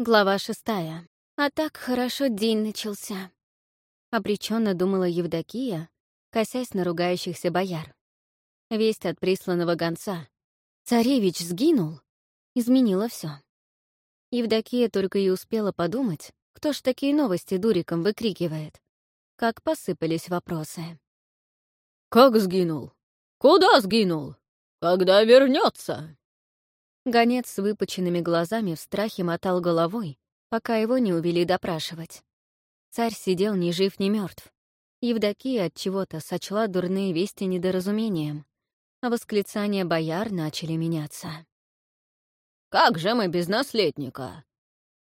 Глава шестая. А так хорошо день начался. Обреченно думала Евдокия, косясь на ругающихся бояр. Весть от присланного гонца. Царевич сгинул. Изменила все. Евдокия только и успела подумать, кто ж такие новости дуриком выкрикивает. Как посыпались вопросы. «Как сгинул? Куда сгинул? Когда вернется? Гонец с выпученными глазами в страхе мотал головой, пока его не увели допрашивать. Царь сидел ни жив, ни мертв. Евдокия от чего-то сочла дурные вести недоразумением, а восклицания бояр начали меняться. «Как же мы без наследника?»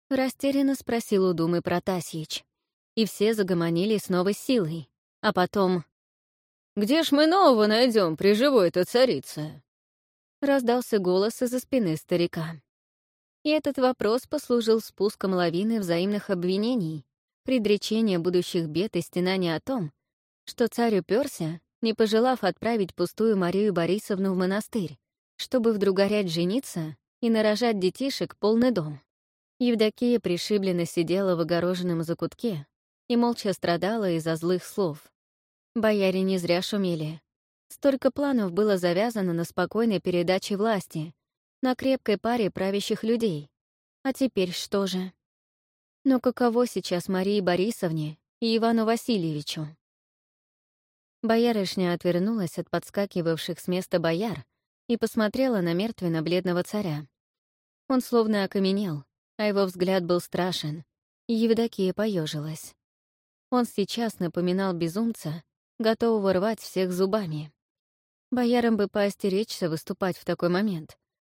Растерянно спросил у Думы Протасьич. И все загомонили с новой силой. А потом... «Где ж мы нового найдем при живой-то царице?» Раздался голос из-за спины старика. И этот вопрос послужил спуском лавины взаимных обвинений, предречения будущих бед и стенания о том, что царь уперся, не пожелав отправить пустую Марию Борисовну в монастырь, чтобы вдруг горять жениться и нарожать детишек полный дом. Евдокия пришибленно сидела в огороженном закутке и молча страдала из-за злых слов. Бояре не зря шумели. Столько планов было завязано на спокойной передаче власти, на крепкой паре правящих людей. А теперь что же? Но каково сейчас Марии Борисовне и Ивану Васильевичу? Боярышня отвернулась от подскакивавших с места бояр и посмотрела на мертвенно-бледного царя. Он словно окаменел, а его взгляд был страшен, и Евдокия поежилась. Он сейчас напоминал безумца, готового рвать всех зубами. Боярам бы поостеречься выступать в такой момент.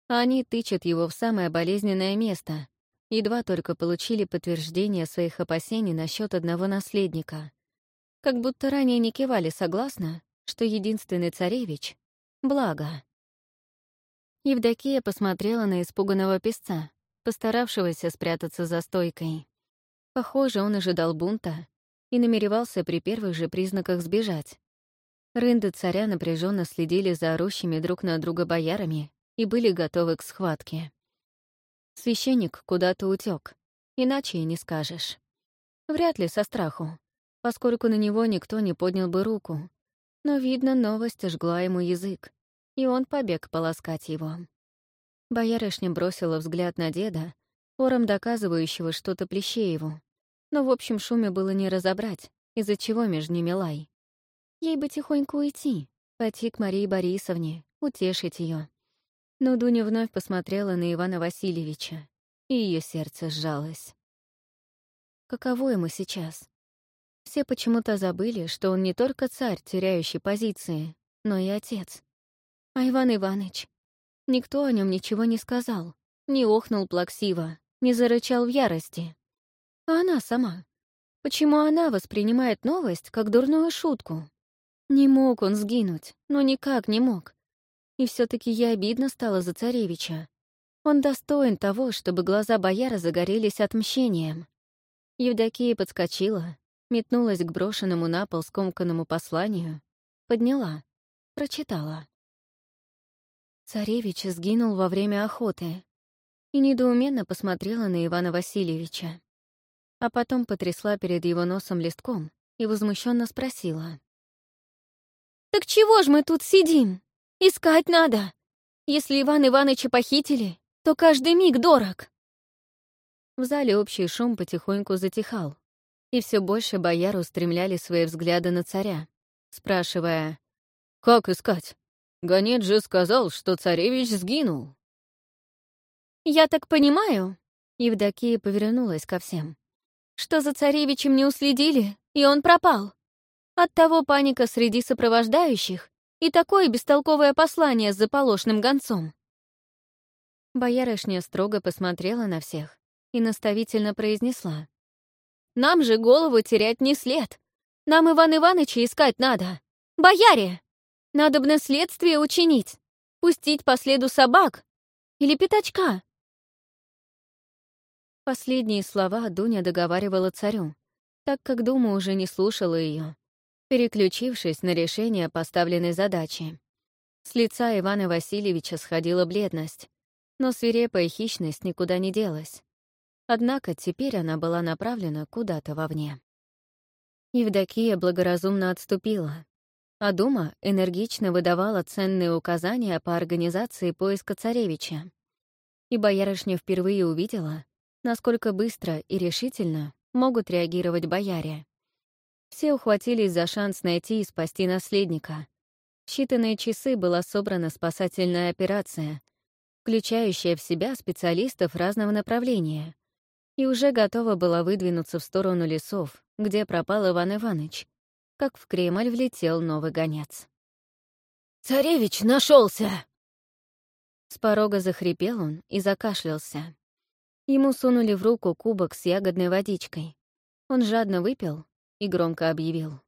А они тычут его в самое болезненное место. Едва только получили подтверждение своих опасений насчет одного наследника. Как будто ранее не кивали согласно, что единственный царевич — благо. Евдокия посмотрела на испуганного песца, постаравшегося спрятаться за стойкой. Похоже, он ожидал бунта и намеревался при первых же признаках сбежать. Рынды царя напряженно следили за орущими друг на друга боярами и были готовы к схватке. Священник куда-то утек, иначе и не скажешь. Вряд ли со страху, поскольку на него никто не поднял бы руку. Но, видно, новость жгла ему язык, и он побег полоскать его. Боярышня бросила взгляд на деда, ором доказывающего что-то Плещееву. Но в общем шуме было не разобрать, из-за чего между ними лай. Ей бы тихонько уйти, пойти к Марии Борисовне, утешить ее. Но Дуня вновь посмотрела на Ивана Васильевича, и ее сердце сжалось. Каково ему сейчас? Все почему-то забыли, что он не только царь, теряющий позиции, но и отец. А Иван Иванович? Никто о нем ничего не сказал, не охнул плаксиво, не зарычал в ярости. А она сама. Почему она воспринимает новость как дурную шутку? Не мог он сгинуть, но никак не мог. И все таки я обидно стала за царевича. Он достоин того, чтобы глаза бояра загорелись отмщением. Евдокия подскочила, метнулась к брошенному на пол скомканному посланию, подняла, прочитала. Царевич сгинул во время охоты и недоуменно посмотрела на Ивана Васильевича. А потом потрясла перед его носом листком и возмущенно спросила. «Так чего ж мы тут сидим? Искать надо. Если Иван Ивановича похитили, то каждый миг дорог». В зале общий шум потихоньку затихал, и все больше бояр устремляли свои взгляды на царя, спрашивая, «Как искать? Гонец же сказал, что царевич сгинул». «Я так понимаю», — Евдокия повернулась ко всем, «что за царевичем не уследили, и он пропал. Оттого паника среди сопровождающих и такое бестолковое послание с заполошным гонцом. Боярышня строго посмотрела на всех и наставительно произнесла. «Нам же голову терять не след. Нам Иван Иваныча искать надо. Бояре! Надобно следствие учинить. Пустить по следу собак. Или пятачка». Последние слова Дуня договаривала царю, так как Дума уже не слушала ее переключившись на решение поставленной задачи. С лица Ивана Васильевича сходила бледность, но свирепая хищность никуда не делась. Однако теперь она была направлена куда-то вовне. Евдокия благоразумно отступила, а Дума энергично выдавала ценные указания по организации поиска царевича. И боярышня впервые увидела, насколько быстро и решительно могут реагировать бояре. Все ухватились за шанс найти и спасти наследника. В считанные часы была собрана спасательная операция, включающая в себя специалистов разного направления, и уже готова была выдвинуться в сторону лесов, где пропал Иван Иванович, как в Кремль влетел новый гонец. «Царевич нашелся! С порога захрипел он и закашлялся. Ему сунули в руку кубок с ягодной водичкой. Он жадно выпил и громко объявил.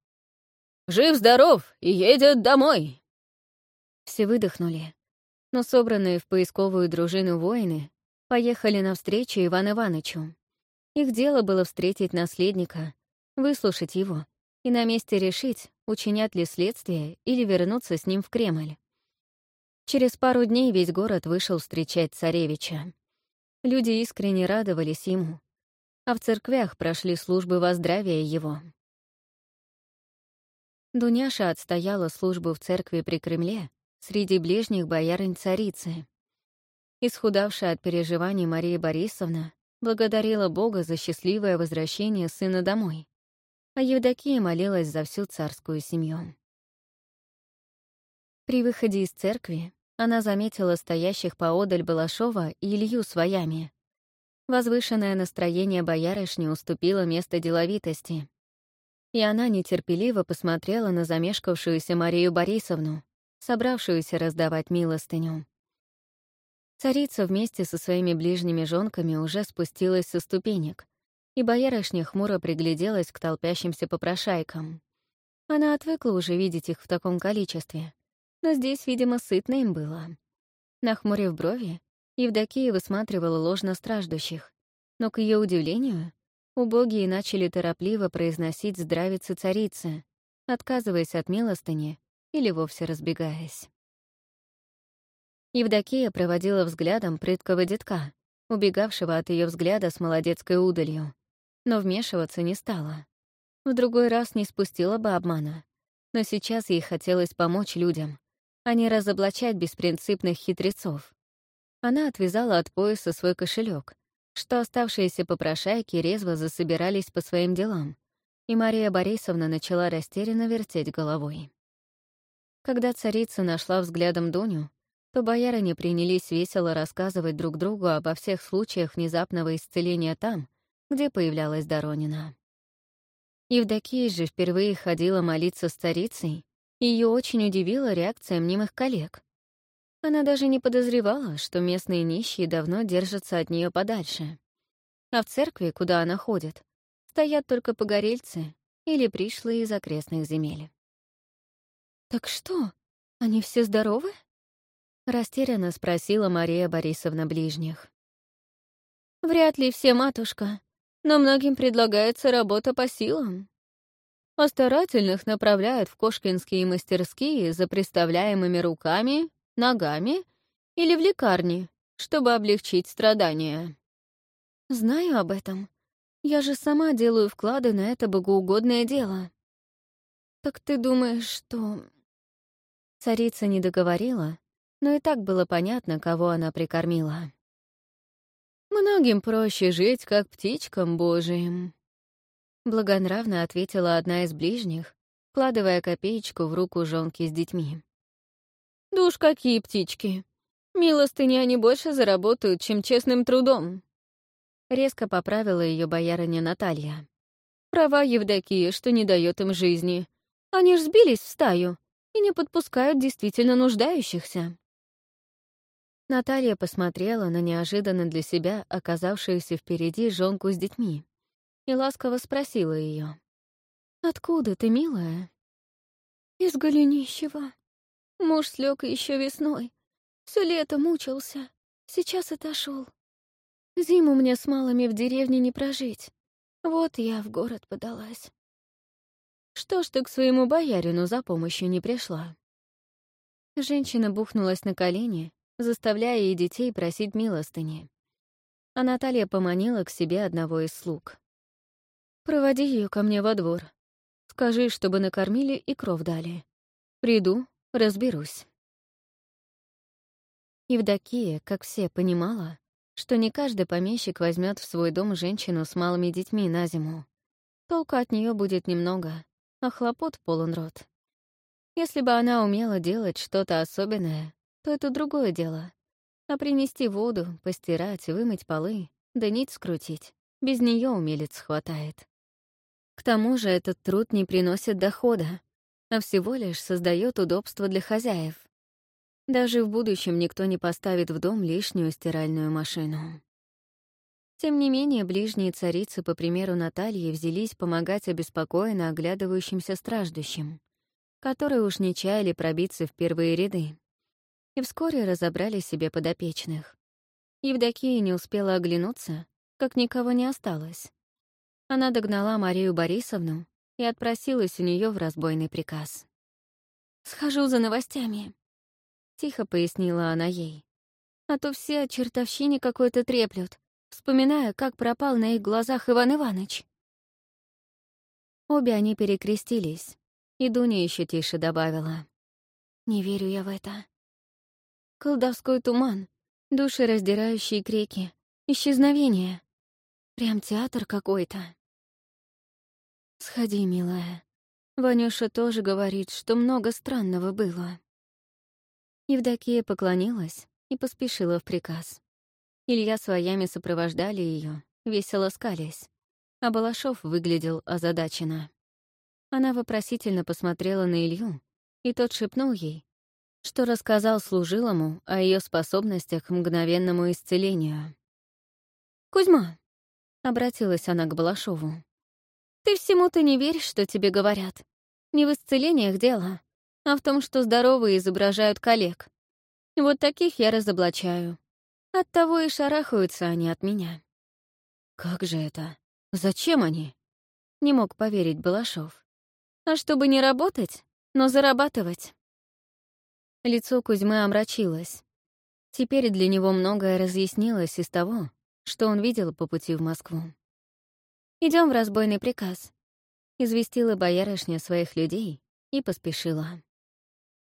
«Жив-здоров и едет домой!» Все выдохнули, но собранные в поисковую дружину воины поехали навстречу Ивану Ивановичу. Их дело было встретить наследника, выслушать его и на месте решить, учинят ли следствие или вернуться с ним в Кремль. Через пару дней весь город вышел встречать царевича. Люди искренне радовались ему, а в церквях прошли службы воздравия его. Дуняша отстояла службу в церкви при Кремле среди ближних боярынь царицы. Исхудавшая от переживаний Мария Борисовна благодарила Бога за счастливое возвращение сына домой, а Евдокия молилась за всю царскую семью. При выходе из церкви она заметила стоящих поодаль Балашова и Илью с воями. Возвышенное настроение боярышни уступило место деловитости и она нетерпеливо посмотрела на замешкавшуюся Марию Борисовну, собравшуюся раздавать милостыню. Царица вместе со своими ближними жонками уже спустилась со ступенек, и боярышня хмуро пригляделась к толпящимся попрошайкам. Она отвыкла уже видеть их в таком количестве, но здесь, видимо, сытно им было. Нахмурив брови, Евдокия высматривала ложно страждущих, но, к ее удивлению, Убогие начали торопливо произносить здравицы царицы, отказываясь от милостыни или вовсе разбегаясь. Евдокия проводила взглядом прыткого детка, убегавшего от ее взгляда с молодецкой удалью, но вмешиваться не стала. В другой раз не спустила бы обмана, но сейчас ей хотелось помочь людям, а не разоблачать беспринципных хитрецов. Она отвязала от пояса свой кошелек что оставшиеся попрошайки резво засобирались по своим делам, и Мария Борисовна начала растерянно вертеть головой. Когда царица нашла взглядом Дуню, то боярыни принялись весело рассказывать друг другу обо всех случаях внезапного исцеления там, где появлялась Доронина. Евдокия же впервые ходила молиться с царицей, и ее очень удивила реакция мнимых коллег. Она даже не подозревала, что местные нищие давно держатся от нее подальше. А в церкви, куда она ходит, стоят только погорельцы или пришлые из окрестных земель. «Так что, они все здоровы?» — растерянно спросила Мария Борисовна Ближних. «Вряд ли все, матушка, но многим предлагается работа по силам. А старательных направляют в кошкинские мастерские за приставляемыми руками ногами или в лекарне, чтобы облегчить страдания. Знаю об этом. Я же сама делаю вклады на это богоугодное дело. Так ты думаешь, что... Царица не договорила, но и так было понятно, кого она прикормила. «Многим проще жить, как птичкам божиим», — благонравно ответила одна из ближних, вкладывая копеечку в руку жонки с детьми. Да уж какие птички. Милостыни они больше заработают, чем честным трудом. Резко поправила ее боярыня Наталья. Права Евдокия, что не дает им жизни. Они ж сбились в стаю и не подпускают действительно нуждающихся. Наталья посмотрела на неожиданно для себя оказавшуюся впереди жонку с детьми и ласково спросила ее: «Откуда ты, милая?» «Из Голенищева», Муж слег еще весной. Все лето мучился. Сейчас отошел. Зиму мне с малыми в деревне не прожить. Вот я в город подалась. Что ж ты к своему боярину за помощью не пришла? Женщина бухнулась на колени, заставляя и детей просить милостыни. а Наталья поманила к себе одного из слуг. «Проводи ее ко мне во двор. Скажи, чтобы накормили и кров дали. Приду, разберусь». Евдокия, как все, понимала, что не каждый помещик возьмет в свой дом женщину с малыми детьми на зиму. Толку от нее будет немного, а хлопот полон рот. Если бы она умела делать что-то особенное, то это другое дело. А принести воду, постирать, вымыть полы, да нить скрутить, без нее умелец хватает. К тому же этот труд не приносит дохода, а всего лишь создает удобство для хозяев. Даже в будущем никто не поставит в дом лишнюю стиральную машину. Тем не менее, ближние царицы, по примеру Натальи, взялись помогать обеспокоенно оглядывающимся страждущим, которые уж не чаяли пробиться в первые ряды. И вскоре разобрали себе подопечных. Евдокия не успела оглянуться, как никого не осталось. Она догнала Марию Борисовну и отпросилась у нее в разбойный приказ. «Схожу за новостями», — тихо пояснила она ей. «А то все о чертовщине какой-то треплют, вспоминая, как пропал на их глазах Иван Иванович». Обе они перекрестились, и Дуня еще тише добавила. «Не верю я в это. Колдовской туман, душераздирающие крики, исчезновение. Прям театр какой-то». «Сходи, милая. Ванюша тоже говорит, что много странного было». Евдокия поклонилась и поспешила в приказ. Илья с воями сопровождали ее, весело скались, а Балашов выглядел озадаченно. Она вопросительно посмотрела на Илью, и тот шепнул ей, что рассказал служилому о ее способностях к мгновенному исцелению. «Кузьма», — обратилась она к Балашову, ты всему-то не веришь, что тебе говорят. Не в исцелениях дело, а в том, что здоровые изображают коллег. Вот таких я разоблачаю. Оттого и шарахаются они от меня. «Как же это? Зачем они?» — не мог поверить Балашов. «А чтобы не работать, но зарабатывать». Лицо Кузьмы омрачилось. Теперь для него многое разъяснилось из того, что он видел по пути в Москву. Идем в разбойный приказ», — известила боярышня своих людей и поспешила.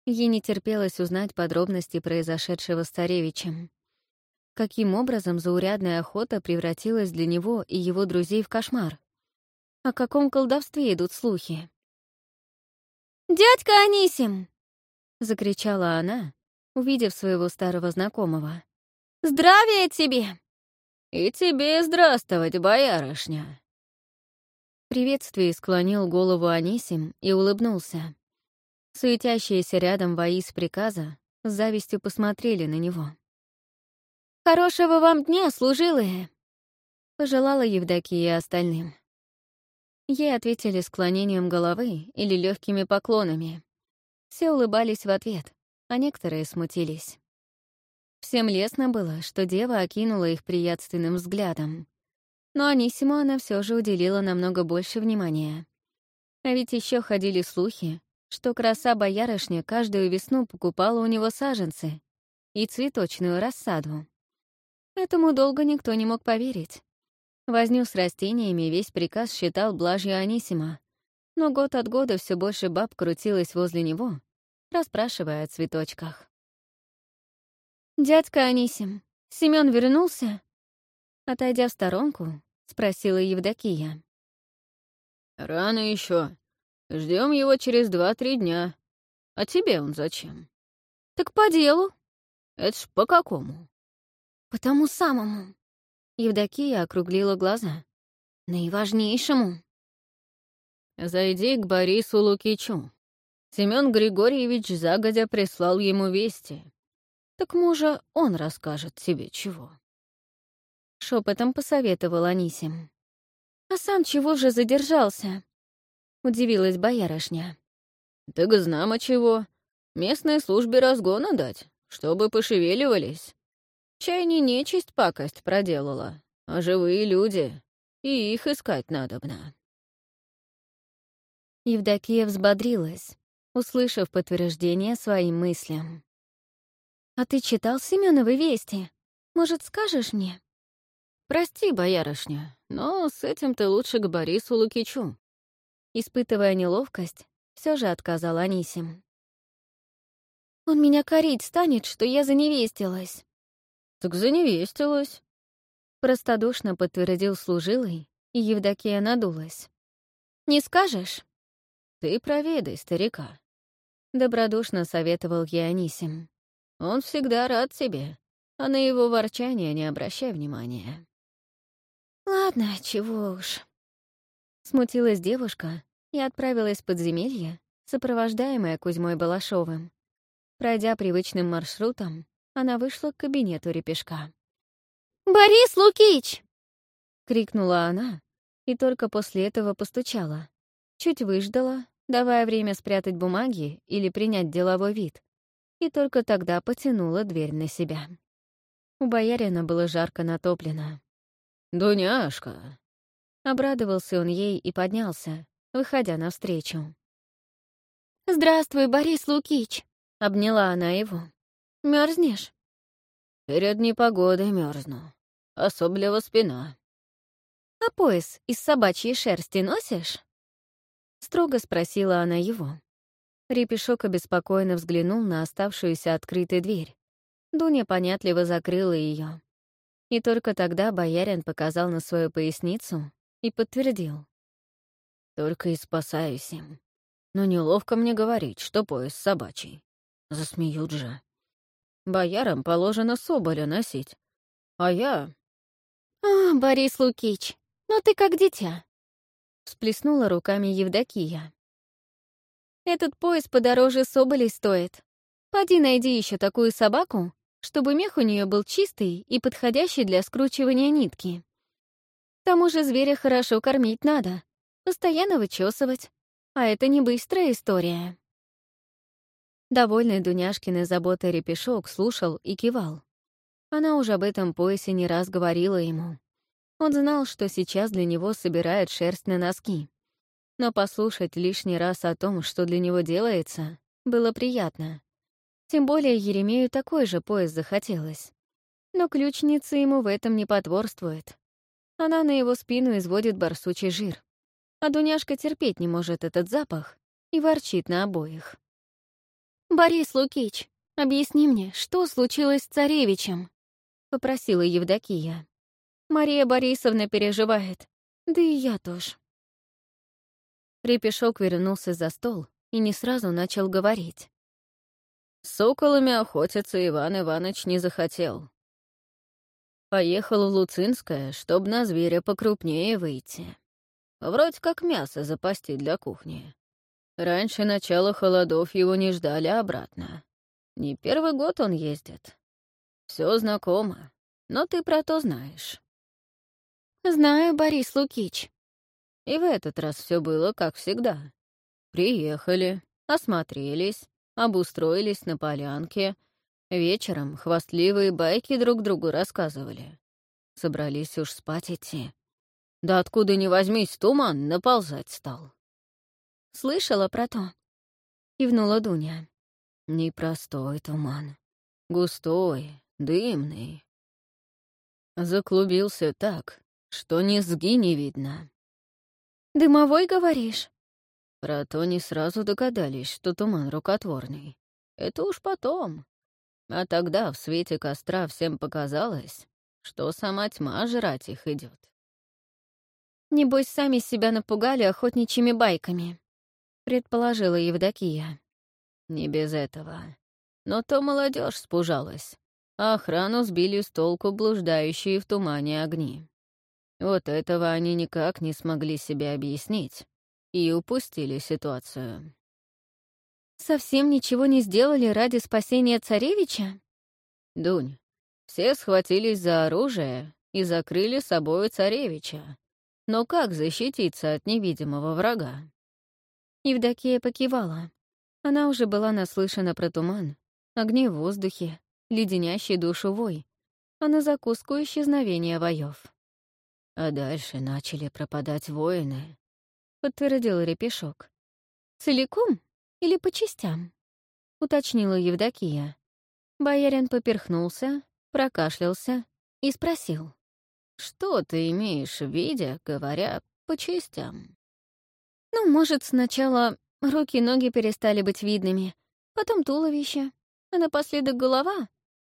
Ей не терпелось узнать подробности произошедшего с царевичем. Каким образом заурядная охота превратилась для него и его друзей в кошмар? О каком колдовстве идут слухи? «Дядька Анисим!» — закричала она, увидев своего старого знакомого. «Здравия тебе!» «И тебе здравствовать, боярышня!» Приветствии склонил голову Анисим и улыбнулся. Суетящиеся рядом вои с приказа с завистью посмотрели на него. «Хорошего вам дня, служилые!» — пожелала Евдокия остальным. Ей ответили склонением головы или легкими поклонами. Все улыбались в ответ, а некоторые смутились. Всем лестно было, что дева окинула их приятственным взглядом, но Анисиму она все же уделила намного больше внимания. А ведь еще ходили слухи, что краса-боярышня каждую весну покупала у него саженцы и цветочную рассаду. Этому долго никто не мог поверить. Возню с растениями весь приказ считал блажью Анисима, но год от года все больше баб крутилось возле него, расспрашивая о цветочках. «Дядька Анисим, Семён вернулся?» Отойдя в сторонку, спросила Евдокия. «Рано еще. Ждем его через два-три дня. А тебе он зачем?» «Так по делу». «Это ж по какому?» «По тому самому». Евдокия округлила глаза. «Наиважнейшему». «Зайди к Борису Лукичу. Семен Григорьевич загодя прислал ему вести. Так, мужа, он расскажет тебе чего» шепотом посоветовал Анисим. «А сам чего же задержался?» — удивилась боярышня. «Так знамо чего. Местной службе разгона дать, чтобы пошевеливались. Чай не нечисть пакость проделала, а живые люди, и их искать надобно». Евдокия взбодрилась, услышав подтверждение своим мыслям. «А ты читал Семеновы вести? Может, скажешь мне?» Прости, боярышня, но с этим ты лучше к Борису Лукичу». Испытывая неловкость, все же отказал Анисим. «Он меня корить станет, что я заневестилась». «Так заневестилась», — простодушно подтвердил служилый, и Евдокия надулась. «Не скажешь?» «Ты проведай старика», — добродушно советовал ей Анисим. «Он всегда рад тебе, а на его ворчание не обращай внимания». «Ладно, чего уж». Смутилась девушка и отправилась в подземелье, сопровождаемая Кузьмой Балашовым. Пройдя привычным маршрутом, она вышла к кабинету репешка. «Борис Лукич!» — крикнула она, и только после этого постучала. Чуть выждала, давая время спрятать бумаги или принять деловой вид, и только тогда потянула дверь на себя. У боярина было жарко натоплено. «Дуняшка!» Обрадовался он ей и поднялся, выходя навстречу. «Здравствуй, Борис Лукич!» — обняла она его. Мерзнешь? «Перед непогодой мерзну. Особливо спина». «А пояс из собачьей шерсти носишь?» Строго спросила она его. Репешок обеспокоенно взглянул на оставшуюся открытой дверь. Дуня понятливо закрыла ее. И только тогда боярин показал на свою поясницу и подтвердил. «Только и спасаюсь им. Но неловко мне говорить, что пояс собачий. Засмеют же. Боярам положено соболя носить. А я...» «А, Борис Лукич, ну ты как дитя. Всплеснула руками Евдокия. «Этот пояс подороже соболей стоит. Поди найди еще такую собаку, чтобы мех у нее был чистый и подходящий для скручивания нитки. К тому же зверя хорошо кормить надо, постоянно вычесывать, а это не быстрая история». Довольный Дуняшкиной заботой репешок слушал и кивал. Она уже об этом поясе не раз говорила ему. Он знал, что сейчас для него собирают шерсть на носки. Но послушать лишний раз о том, что для него делается, было приятно. Тем более Еремею такой же пояс захотелось. Но ключница ему в этом не потворствует. Она на его спину изводит барсучий жир. А Дуняшка терпеть не может этот запах и ворчит на обоих. «Борис Лукич, объясни мне, что случилось с царевичем?» — попросила Евдокия. Мария Борисовна переживает. Да и я тоже. Репешок вернулся за стол и не сразу начал говорить. С соколами охотиться Иван Иванович не захотел. Поехал в Луцинское, чтобы на зверя покрупнее выйти. Вроде как мясо запасти для кухни. Раньше начала холодов его не ждали обратно. Не первый год он ездит. Все знакомо, но ты про то знаешь. «Знаю, Борис Лукич». И в этот раз все было как всегда. Приехали, осмотрелись, обустроились на полянке. Вечером хвастливые байки друг другу рассказывали. Собрались уж спать идти. Да откуда ни возьмись, туман наползать стал. «Слышала про то?» — кивнула Дуня. «Непростой туман. Густой, дымный. Заклубился так, что низги не видно. «Дымовой, говоришь?» Про то не сразу догадались, что туман рукотворный. Это уж потом. А тогда в свете костра всем показалось, что сама тьма жрать их идет. «Небось, сами себя напугали охотничьими байками», — предположила Евдокия. «Не без этого. Но то молодежь спужалась, а охрану сбили с толку блуждающие в тумане огни. Вот этого они никак не смогли себе объяснить и упустили ситуацию. «Совсем ничего не сделали ради спасения царевича?» «Дунь, все схватились за оружие и закрыли собою царевича. Но как защититься от невидимого врага?» Евдокия покивала. Она уже была наслышана про туман, огни в воздухе, леденящий душу вой, а на закуску исчезновения воев. А дальше начали пропадать воины, — подтвердил Репешок. «Целиком или по частям?» — уточнила Евдокия. Боярин поперхнулся, прокашлялся и спросил. Что ты имеешь в виде, говоря по частям? Ну, может, сначала руки и ноги перестали быть видными, потом туловище, а напоследок голова,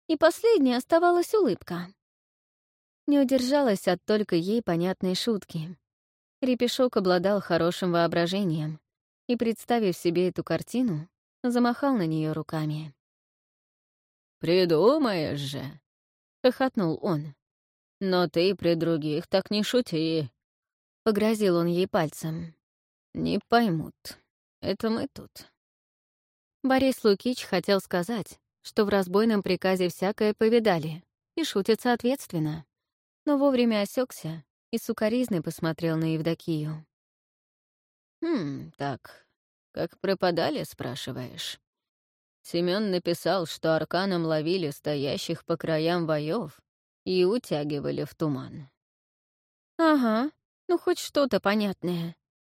и последней оставалась улыбка. Не удержалась от только ей понятной шутки. Репешок обладал хорошим воображением и, представив себе эту картину, замахал на нее руками. «Придумаешь же!» — хохотнул он. «Но ты при других так не шути!» — погрозил он ей пальцем. «Не поймут. Это мы тут». Борис Лукич хотел сказать, что в разбойном приказе всякое повидали, и шутит соответственно, но вовремя осекся и сукоризной посмотрел на Евдокию. «Хм, так, как пропадали, спрашиваешь?» Семён написал, что арканом ловили стоящих по краям воев и утягивали в туман. «Ага, ну хоть что-то понятное.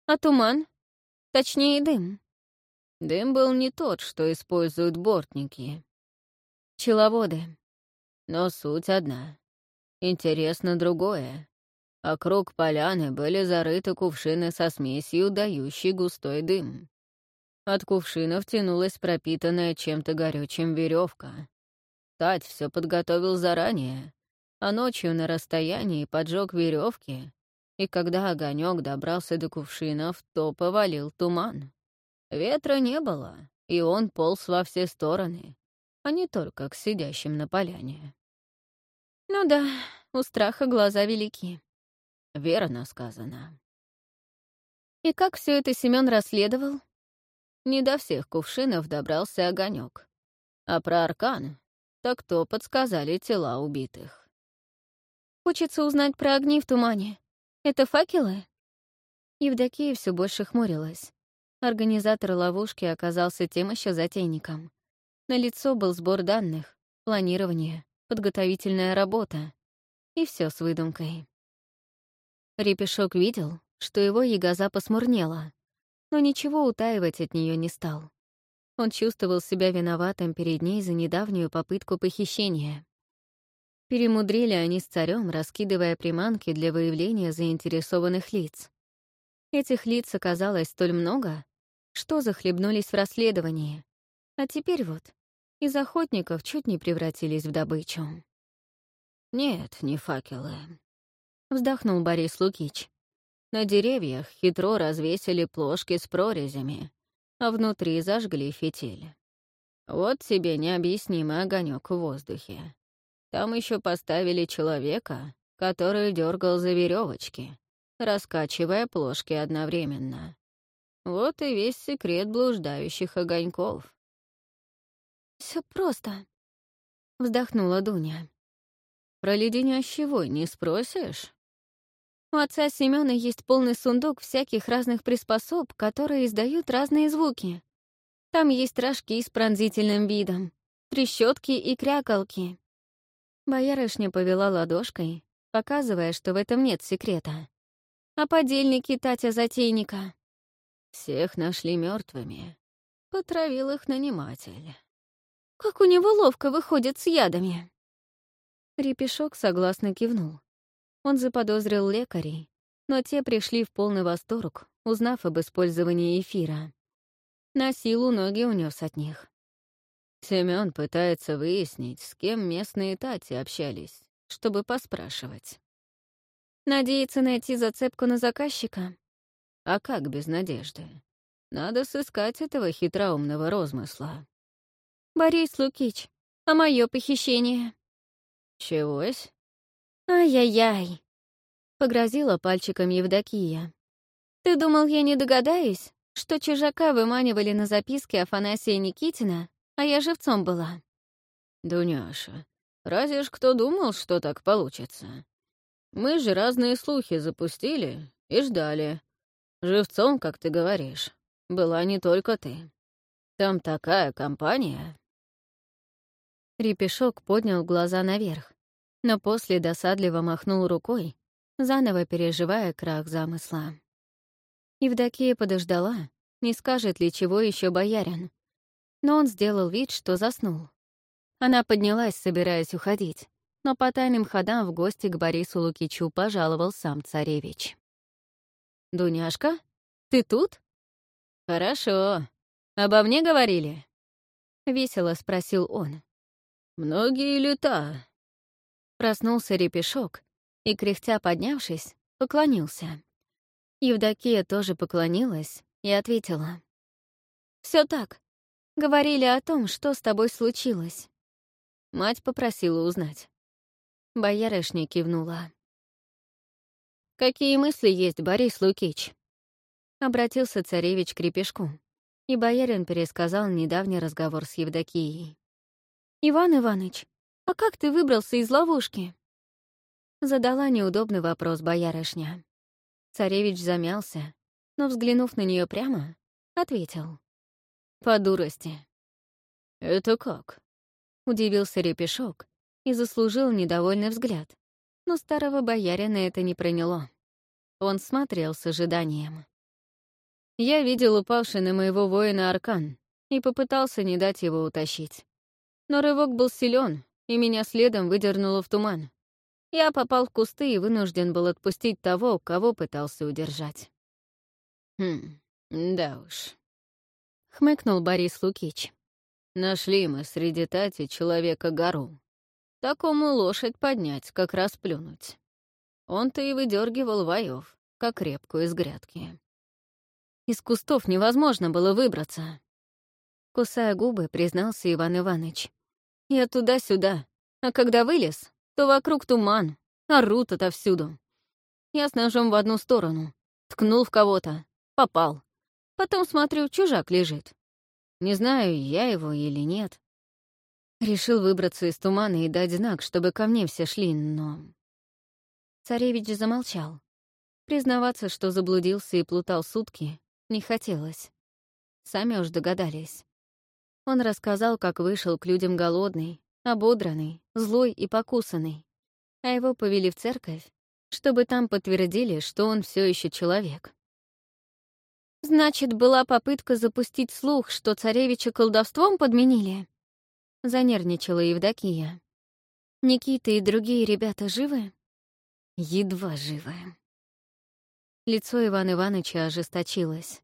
А туман? Точнее, дым?» Дым был не тот, что используют бортники. Пчеловоды. Но суть одна. Интересно другое. Округ поляны были зарыты кувшины со смесью, дающей густой дым. От кувшинов тянулась пропитанная чем-то горючим веревка. Тать все подготовил заранее, а ночью на расстоянии поджег веревки, и когда огонек добрался до кувшинов, то повалил туман. Ветра не было, и он полз во все стороны, а не только к сидящим на поляне. Ну да, у страха глаза велики. Верно сказано. И как все это Семен расследовал? Не до всех кувшинов добрался огонек. А про аркан так то подсказали тела убитых. Хочется узнать про огни в тумане. Это факелы? Евдокия все больше хмурилась. Организатор ловушки оказался тем еще затейником. На лицо был сбор данных, планирование, подготовительная работа. И все с выдумкой. Репешок видел, что его ягоза посмурнела, но ничего утаивать от нее не стал. Он чувствовал себя виноватым перед ней за недавнюю попытку похищения. Перемудрили они с царем, раскидывая приманки для выявления заинтересованных лиц. Этих лиц оказалось столь много, что захлебнулись в расследовании. А теперь вот, из охотников чуть не превратились в добычу. «Нет, не факелы», — вздохнул Борис Лукич. «На деревьях хитро развесили плошки с прорезями, а внутри зажгли фитиль. Вот тебе необъяснимый огонек в воздухе. Там еще поставили человека, который дергал за веревочки, раскачивая плошки одновременно. Вот и весь секрет блуждающих огоньков. Все просто, вздохнула Дуня. Про леденящий вой не спросишь? У отца Семёна есть полный сундук всяких разных приспособ, которые издают разные звуки. Там есть рожки с пронзительным видом, трещотки и крякалки. Боярышня повела ладошкой, показывая, что в этом нет секрета. А подельники Татя-затейника? Всех нашли мертвыми. Потравил их наниматель. Как у него ловко выходит с ядами. Репешок согласно кивнул. Он заподозрил лекарей, но те пришли в полный восторг, узнав об использовании эфира. На силу ноги унес от них. Семён пытается выяснить, с кем местные тати общались, чтобы поспрашивать. Надеется найти зацепку на заказчика? А как без надежды? Надо сыскать этого хитроумного розмысла. Борис Лукич, а мое похищение? Чегось? Ай-яй-яй. Погрозила пальчиком Евдокия. Ты думал, я не догадаюсь, что чужака выманивали на записке Афанасия Никитина, а я живцом была? Дуняша, разве ж кто думал, что так получится? Мы же разные слухи запустили и ждали, Живцом, как ты говоришь, была не только ты. Там такая компания. Репешок поднял глаза наверх, но после досадливо махнул рукой, заново переживая крах замысла. Евдокия подождала, не скажет ли чего еще боярин. Но он сделал вид, что заснул. Она поднялась, собираясь уходить, но по тайным ходам в гости к Борису Лукичу пожаловал сам царевич. «Дуняшка, ты тут?» «Хорошо. Обо мне говорили?» — весело спросил он. «Многие лета». Проснулся репешок и, кряхтя поднявшись, поклонился. Евдокия тоже поклонилась и ответила. Все так. Говорили о том, что с тобой случилось». Мать попросила узнать. Боярышня кивнула. «Какие мысли есть, Борис Лукич?» Обратился царевич к крепешку, и боярин пересказал недавний разговор с Евдокией. «Иван Иваныч, а как ты выбрался из ловушки?» Задала неудобный вопрос боярышня. Царевич замялся, но, взглянув на нее прямо, ответил. «По дурости». «Это как?» — удивился Репешок и заслужил недовольный взгляд, но старого боярина это не проняло. Он смотрел с ожиданием. Я видел упавший на моего воина аркан и попытался не дать его утащить. Но рывок был силен, и меня следом выдернуло в туман. Я попал в кусты и вынужден был отпустить того, кого пытался удержать. «Хм, да уж», — хмыкнул Борис Лукич. «Нашли мы среди тати человека-гору. Такому лошадь поднять, как раз плюнуть. Он-то и выдергивал воев, как репку из грядки. Из кустов невозможно было выбраться. Кусая губы, признался Иван Иванович. Я туда-сюда, а когда вылез, то вокруг туман, орут отовсюду. Я с ножом в одну сторону, ткнул в кого-то, попал. Потом смотрю, чужак лежит. Не знаю, я его или нет. Решил выбраться из тумана и дать знак, чтобы ко мне все шли, но... Царевич замолчал. Признаваться, что заблудился и плутал сутки, не хотелось. Сами уж догадались. Он рассказал, как вышел к людям голодный, ободранный, злой и покусанный, а его повели в церковь, чтобы там подтвердили, что он все еще человек. «Значит, была попытка запустить слух, что царевича колдовством подменили?» — занервничала Евдокия. «Никита и другие ребята живы?» «Едва живы», Лицо Ивана Ивановича ожесточилось.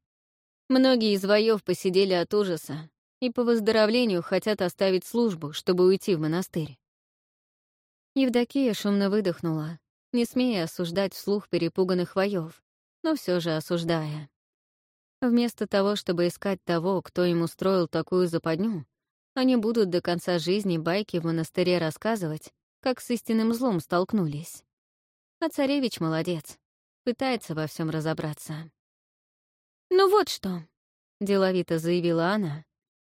Многие из воев посидели от ужаса и по выздоровлению хотят оставить службу, чтобы уйти в монастырь. Евдокия шумно выдохнула, не смея осуждать вслух перепуганных воев, но все же осуждая. Вместо того, чтобы искать того, кто им устроил такую западню, они будут до конца жизни байки в монастыре рассказывать, как с истинным злом столкнулись. А царевич молодец пытается во всем разобраться. «Ну вот что», — деловито заявила она.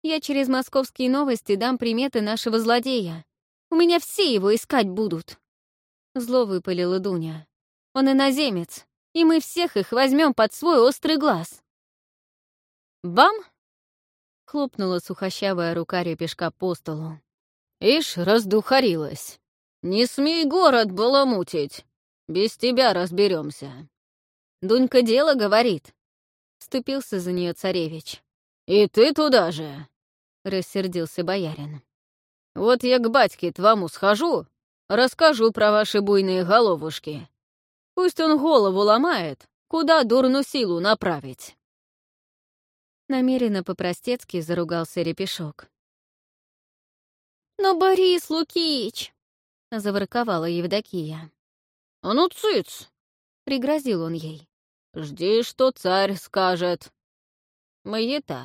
«Я через московские новости дам приметы нашего злодея. У меня все его искать будут». Зло выпалила Дуня. «Он иноземец, и мы всех их возьмем под свой острый глаз». «Бам!» — хлопнула сухощавая рука репешка по столу. «Ишь, раздухарилась. Не смей город баламутить. Без тебя разберемся. Дунька дело говорит. Вступился за нее царевич. И ты туда же, рассердился боярин. Вот я к батьке твому схожу, расскажу про ваши буйные головушки. Пусть он голову ломает, куда дурну силу направить. Намеренно по-простецки заругался репешок. «Но Борис Лукич!» — заворковала Евдокия. «А ну, цыц!» — пригрозил он ей. «Жди, что царь скажет». «Маята,